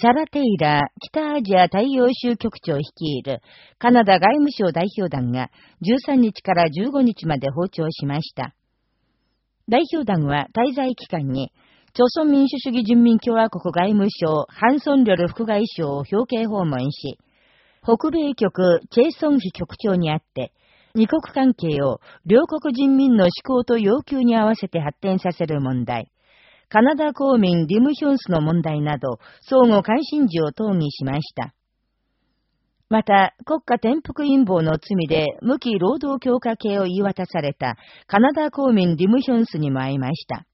サラ・テイラー北アジア太陽州局長率いるカナダ外務省代表団が13日から15日まで訪朝しました。代表団は滞在期間に、朝鮮民主主義人民共和国外務省ハンソンリョル副外相を表敬訪問し、北米局チェイソンヒ局長にあって、二国関係を両国人民の思考と要求に合わせて発展させる問題、カナダ公民リムヒョンスの問題など、相互関心事を討議しました。また、国家転覆陰謀の罪で無期労働強化刑を言い渡されたカナダ公民リムヒョンスにも会いました。